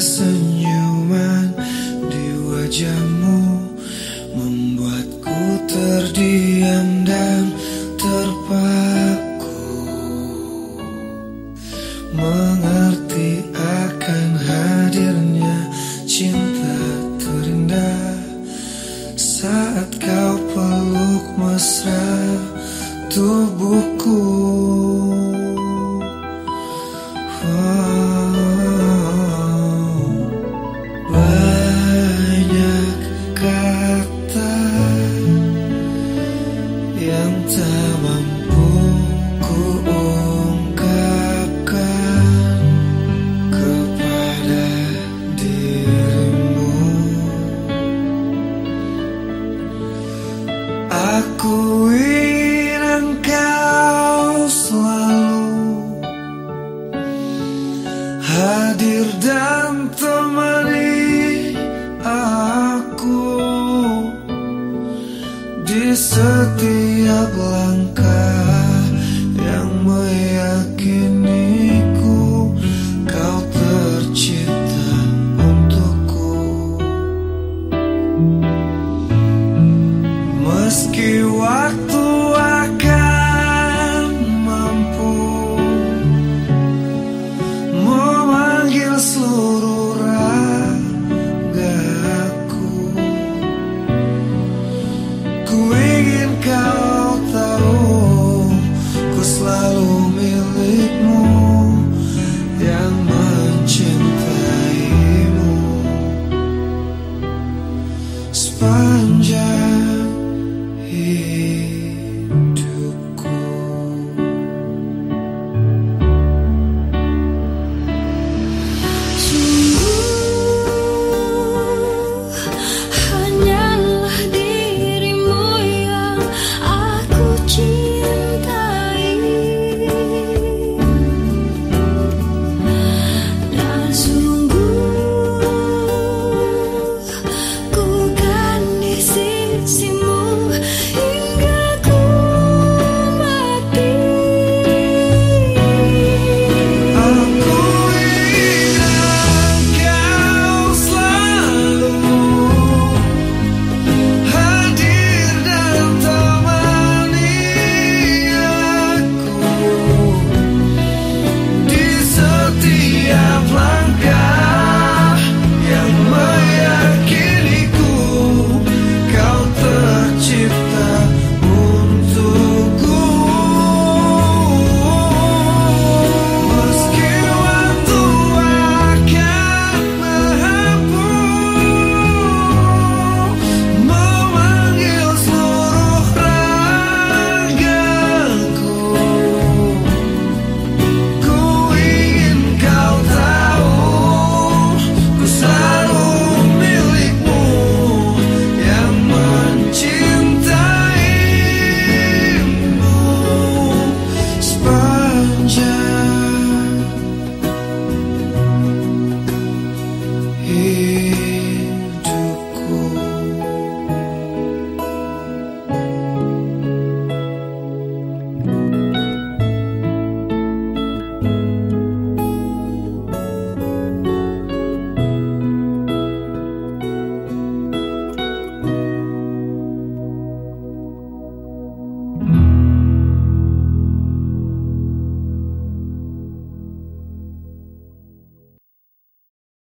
senyuman di wajahmu Membuatku terdiam dan terpaku. Mengerti akan hadirnya cinta terindah Saat kau peluk mesra tuh kata yang tak mampu ku ungkapkan kepada dirimu. Aku ingin engkau selalu hadir dan temani setiap langkah yang meyakiniku selalu milikmu yang mencintaimu sepanjang hidup.